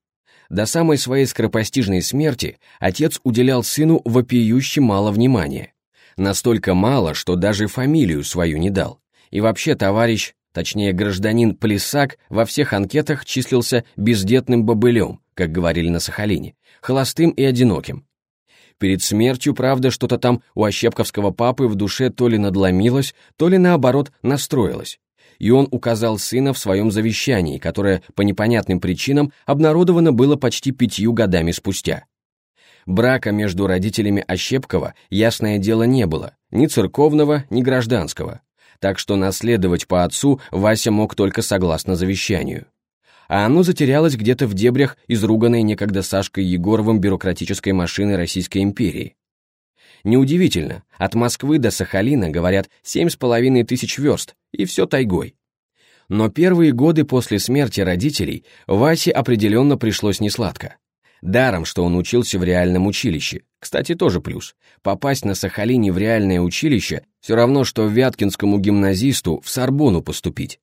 До самой своей скоропостижной смерти отец уделял сыну вопиюще мало внимания. Настолько мало, что даже фамилию свою не дал. И вообще товарищ, точнее гражданин Плесак, во всех анкетах числился бездетным бобылем, как говорили на Сахалине, холостым и одиноким. Перед смертью, правда, что-то там у ощепковского папы в душе то ли надломилось, то ли наоборот настроилось. И он указал сына в своем завещании, которое по непонятным причинам обнародовано было почти пятью годами спустя. Брака между родителями Ощепкова, ясное дело, не было, ни церковного, ни гражданского. Так что наследовать по отцу Вася мог только согласно завещанию а оно затерялось где-то в дебрях изруганной некогда Сашкой Егоровым бюрократической машины Российской империи. Неудивительно, от Москвы до Сахалина, говорят, семь с половиной тысяч верст, и все тайгой. Но первые годы после смерти родителей Васе определенно пришлось несладко. Даром, что он учился в реальном училище. Кстати, тоже плюс. Попасть на Сахалине в реальное училище все равно, что вяткинскому гимназисту в Сорбону поступить.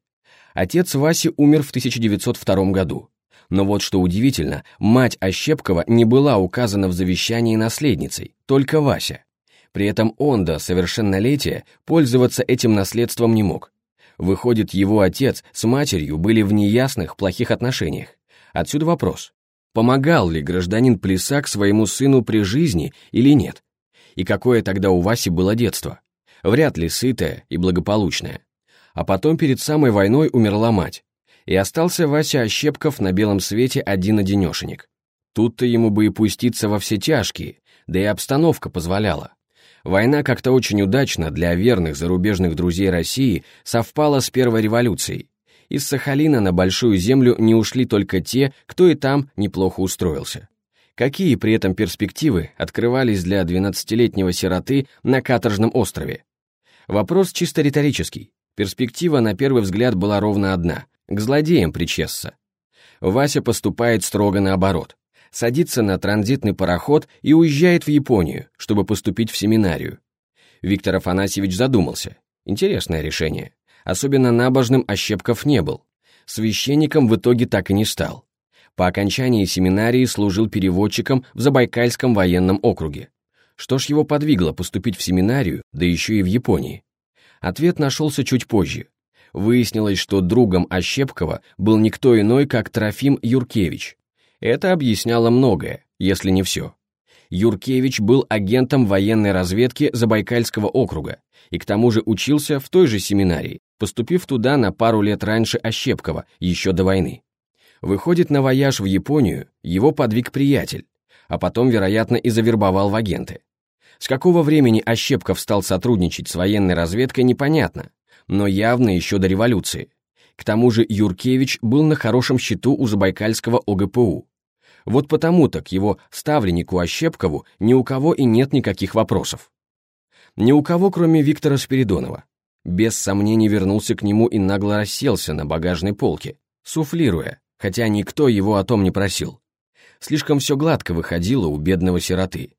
Отец Васи умер в 1902 году. Но вот что удивительно, мать Ощепкова не была указана в завещании наследницей, только Вася. При этом он до совершеннолетия пользоваться этим наследством не мог. Выходит, его отец с матерью были в неясных, плохих отношениях. Отсюда вопрос. Помогал ли гражданин Плесак своему сыну при жизни или нет? И какое тогда у Васи было детство? Вряд ли сытое и благополучное а потом перед самой войной умерла мать. И остался Вася Ощепков на белом свете один-одинешенек. Тут-то ему бы и пуститься во все тяжкие, да и обстановка позволяла. Война как-то очень удачно для верных зарубежных друзей России совпала с Первой революцией. Из Сахалина на Большую Землю не ушли только те, кто и там неплохо устроился. Какие при этом перспективы открывались для 12-летнего сироты на каторжном острове? Вопрос чисто риторический. Перспектива на первый взгляд была ровно одна – к злодеям причесться. Вася поступает строго наоборот. Садится на транзитный пароход и уезжает в Японию, чтобы поступить в семинарию. Виктор Афанасьевич задумался. Интересное решение. Особенно набожным Ощепков не был. Священником в итоге так и не стал. По окончании семинарии служил переводчиком в Забайкальском военном округе. Что ж его подвигло поступить в семинарию, да еще и в Японии? Ответ нашелся чуть позже. Выяснилось, что другом Ощепкова был никто иной, как Трофим Юркевич. Это объясняло многое, если не все. Юркевич был агентом военной разведки Забайкальского округа и к тому же учился в той же семинарии, поступив туда на пару лет раньше Ощепкова, еще до войны. Выходит, на вояж в Японию его подвиг приятель, а потом, вероятно, и завербовал в агенты. С какого времени Ощепков стал сотрудничать с военной разведкой, непонятно, но явно еще до революции. К тому же Юркевич был на хорошем счету у Забайкальского ОГПУ. Вот потому-то к его ставленнику Ощепкову ни у кого и нет никаких вопросов. Ни у кого, кроме Виктора Спиридонова. Без сомнений вернулся к нему и нагло расселся на багажной полке, суфлируя, хотя никто его о том не просил. Слишком все гладко выходило у бедного сироты.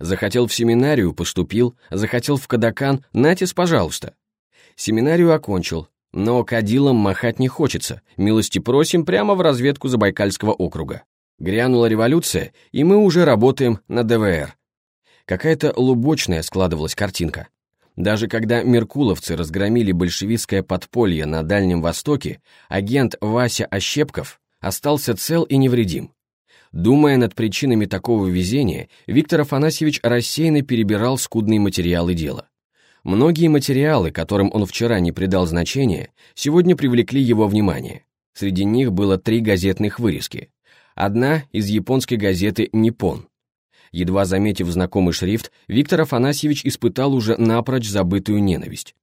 Захотел в семинарию, поступил, захотел в Кадакан, натис, пожалуйста. Семинарию окончил, но кадилом махать не хочется, милости просим прямо в разведку Забайкальского округа. Грянула революция, и мы уже работаем на ДВР. Какая-то лубочная складывалась картинка. Даже когда меркуловцы разгромили большевистское подполье на Дальнем Востоке, агент Вася Ощепков остался цел и невредим. Думая над причинами такого везения, Виктор Афанасьевич рассеянно перебирал скудные материалы дела. Многие материалы, которым он вчера не придал значения, сегодня привлекли его внимание. Среди них было три газетных вырезки. Одна из японской газеты «Ниппон». Едва заметив знакомый шрифт, Виктор Афанасьевич испытал уже напрочь забытую ненависть.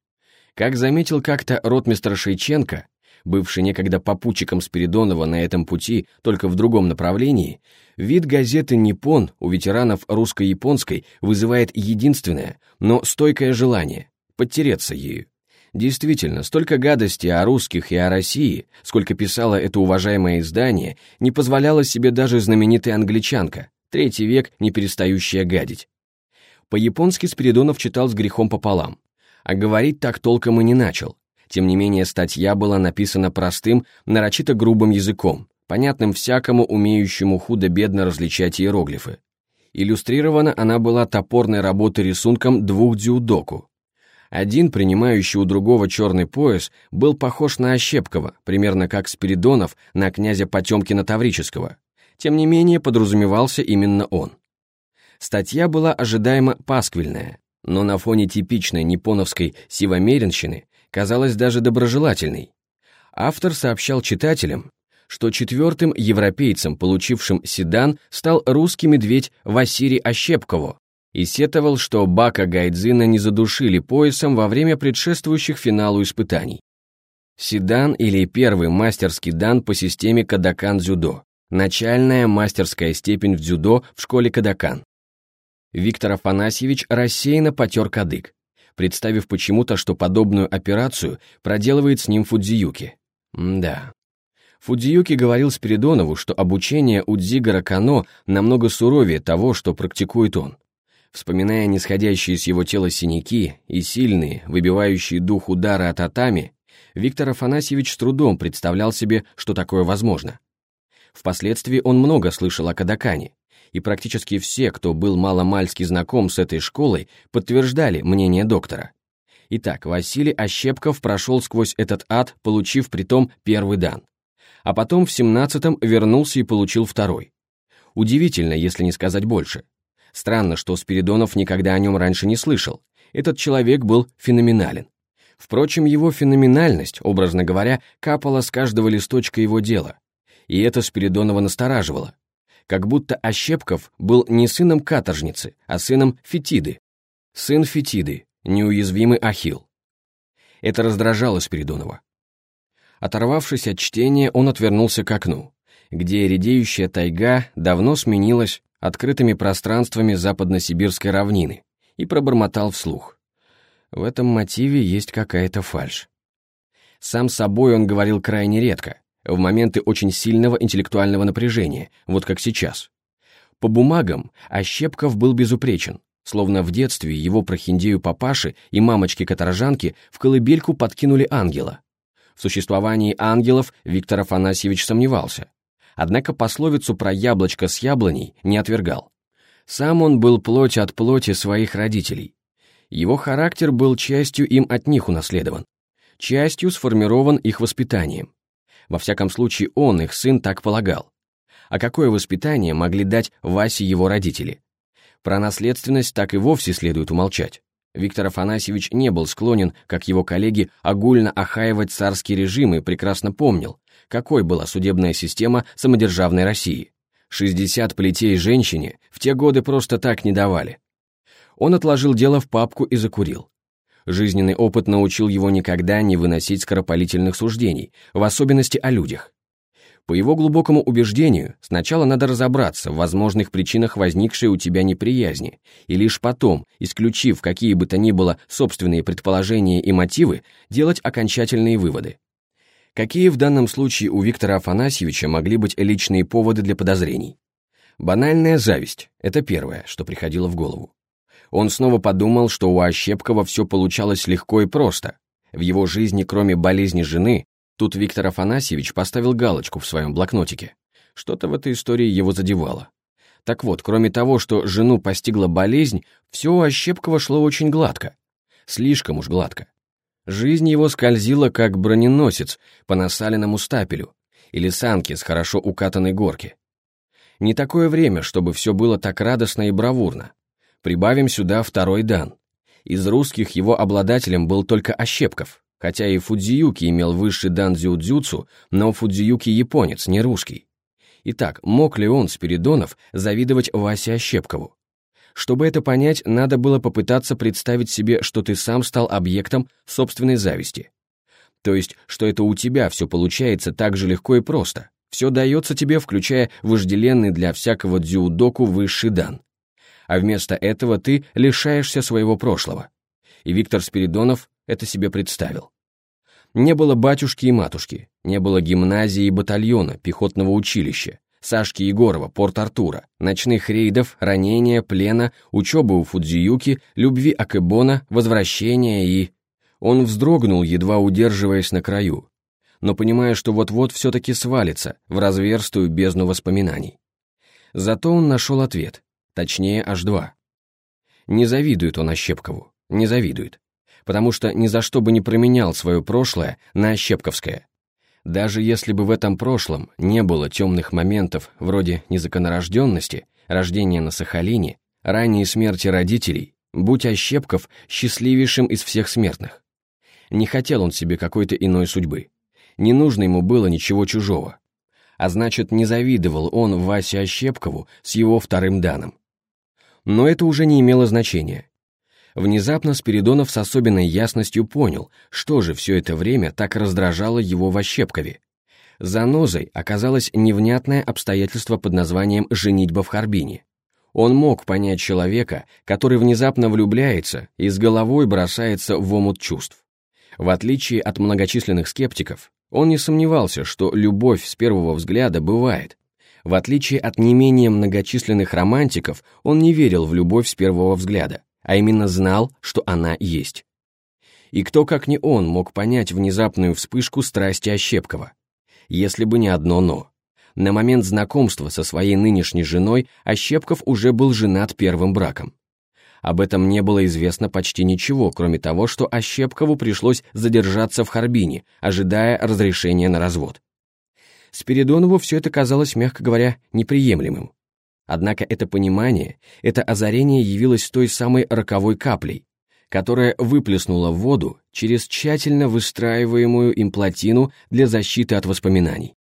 Как заметил как-то ротмистр Шейченко, бывший некогда попутчиком Спиридонова на этом пути, только в другом направлении, вид газеты «Ниппон» у ветеранов русско-японской вызывает единственное, но стойкое желание – подтереться ею. Действительно, столько гадости о русских и о России, сколько писало это уважаемое издание, не позволяла себе даже знаменитая англичанка, третий век не перестающая гадить. По-японски Спиридонов читал с грехом пополам, а говорить так толком и не начал, Тем не менее, статья была написана простым, нарочито грубым языком, понятным всякому, умеющему худо-бедно различать иероглифы. Иллюстрирована она была топорной работой рисунком двух дзюдоку. Один, принимающий у другого черный пояс, был похож на Ощепкова, примерно как Спиридонов на князя Потемкина Таврического. Тем не менее, подразумевался именно он. Статья была ожидаемо пасквильная, но на фоне типичной непоновской сивомеренщины казалась даже доброжелательной. Автор сообщал читателям, что четвертым европейцем, получившим седан, стал русский медведь Василий Ощепково, и сетовал, что Бака Гайдзина не задушили поясом во время предшествующих финалу испытаний. Седан или первый мастерский дан по системе Кадакан-дзюдо, начальная мастерская степень в дзюдо в школе Кадакан. Виктор Афанасьевич рассеянно потер кадык, представив почему-то, что подобную операцию проделывает с ним Фудзиюки. Да. Фудзиюки говорил Спиридонову, что обучение у Дзигара Кано намного суровее того, что практикует он. Вспоминая нисходящие с его тела синяки и сильные, выбивающие дух удары от атами, Виктор Афанасьевич с трудом представлял себе, что такое возможно. Впоследствии он много слышал о Кадакане, и практически все, кто был маломальски знаком с этой школой, подтверждали мнение доктора. Итак, Василий Ощепков прошел сквозь этот ад, получив притом первый дан а потом в 17-м вернулся и получил второй. Удивительно, если не сказать больше. Странно, что Спиридонов никогда о нем раньше не слышал. Этот человек был феноменален. Впрочем, его феноменальность, образно говоря, капала с каждого листочка его дела. И это Спиридонова настораживало. Как будто Ощепков был не сыном каторжницы, а сыном Фетиды. Сын Фетиды, неуязвимый Ахил. Это раздражало Спиридонова. Оторвавшись от чтения, он отвернулся к окну, где редеющая тайга давно сменилась открытыми пространствами западно-сибирской равнины, и пробормотал вслух. В этом мотиве есть какая-то фальшь. Сам собой он говорил крайне редко, в моменты очень сильного интеллектуального напряжения, вот как сейчас. По бумагам Ощепков был безупречен, словно в детстве его прохиндею папаши и мамочки-каторжанки в колыбельку подкинули ангела. В существовании ангелов Виктор Афанасьевич сомневался. Однако пословицу про яблочко с яблоней не отвергал. Сам он был плоть от плоти своих родителей. Его характер был частью им от них унаследован, частью сформирован их воспитанием. Во всяком случае, он, их сын, так полагал. А какое воспитание могли дать Васе его родители? Про наследственность так и вовсе следует умолчать. Виктор Афанасьевич не был склонен, как его коллеги, огульно охаивать царский режим и прекрасно помнил, какой была судебная система самодержавной России. 60 плетей женщине в те годы просто так не давали. Он отложил дело в папку и закурил. Жизненный опыт научил его никогда не выносить скоропалительных суждений, в особенности о людях. По его глубокому убеждению, сначала надо разобраться в возможных причинах возникшей у тебя неприязни, и лишь потом, исключив какие бы то ни было собственные предположения и мотивы, делать окончательные выводы. Какие в данном случае у Виктора Афанасьевича могли быть личные поводы для подозрений? Банальная зависть – это первое, что приходило в голову. Он снова подумал, что у Ощепкова все получалось легко и просто. В его жизни, кроме болезни жены, Тут Виктор Афанасьевич поставил галочку в своем блокнотике. Что-то в этой истории его задевало. Так вот, кроме того, что жену постигла болезнь, все у Ощепкова шло очень гладко. Слишком уж гладко. Жизнь его скользила, как броненосец по насаленному стапелю или санке с хорошо укатанной горки. Не такое время, чтобы все было так радостно и бравурно. Прибавим сюда второй дан. Из русских его обладателем был только Ощепков. Хотя и Фудзиюки имел высший дан дзюдзюцу, но Фудзиюки японец, не русский. Итак, мог ли он, Спиридонов, завидовать Васе Ощепкову? Чтобы это понять, надо было попытаться представить себе, что ты сам стал объектом собственной зависти. То есть, что это у тебя все получается так же легко и просто. Все дается тебе, включая вожделенный для всякого дзюдоку высший дан. А вместо этого ты лишаешься своего прошлого. И Виктор Спиридонов это себе представил. Не было батюшки и матушки, не было гимназии и батальона, пехотного училища, Сашки Егорова, Порт-Артура, ночных рейдов, ранения, плена, учебы у Фудзиюки, любви Акебона, возвращения и... Он вздрогнул, едва удерживаясь на краю, но понимая, что вот-вот все-таки свалится в разверстую бездну воспоминаний. Зато он нашел ответ, точнее аж два. Не завидует он Ощепкову, не завидует, потому что ни за что бы не променял свое прошлое на Ощепковское. Даже если бы в этом прошлом не было темных моментов вроде незаконорожденности, рождения на Сахалине, ранней смерти родителей, будь Ощепков счастливейшим из всех смертных. Не хотел он себе какой-то иной судьбы. Не нужно ему было ничего чужого. А значит, не завидовал он Васе Ощепкову с его вторым данным. Но это уже не имело значения. Внезапно Спиридонов с особенной ясностью понял, что же все это время так раздражало его в Ощепкове. Занозой оказалось невнятное обстоятельство под названием «женитьба в Харбине». Он мог понять человека, который внезапно влюбляется и с головой бросается в омут чувств. В отличие от многочисленных скептиков, он не сомневался, что любовь с первого взгляда бывает. В отличие от не менее многочисленных романтиков, он не верил в любовь с первого взгляда, а именно знал, что она есть. И кто, как не он, мог понять внезапную вспышку страсти Ощепкова? Если бы не одно «но». На момент знакомства со своей нынешней женой Ощепков уже был женат первым браком. Об этом не было известно почти ничего, кроме того, что Ощепкову пришлось задержаться в Харбине, ожидая разрешения на развод. Спиридонову все это казалось, мягко говоря, неприемлемым. Однако это понимание, это озарение явилось той самой роковой каплей, которая выплеснула в воду через тщательно выстраиваемую им плотину для защиты от воспоминаний.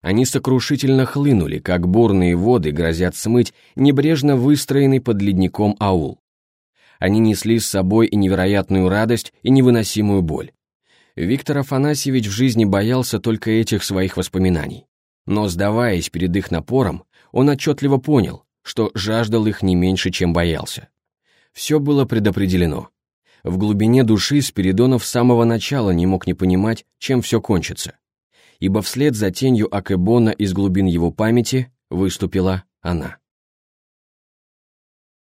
Они сокрушительно хлынули, как бурные воды грозят смыть небрежно выстроенный под ледником аул они несли с собой и невероятную радость, и невыносимую боль. Виктор Афанасьевич в жизни боялся только этих своих воспоминаний. Но, сдаваясь перед их напором, он отчетливо понял, что жаждал их не меньше, чем боялся. Все было предопределено. В глубине души Спиридонов с самого начала не мог не понимать, чем все кончится. Ибо вслед за тенью Акебона из глубин его памяти выступила она.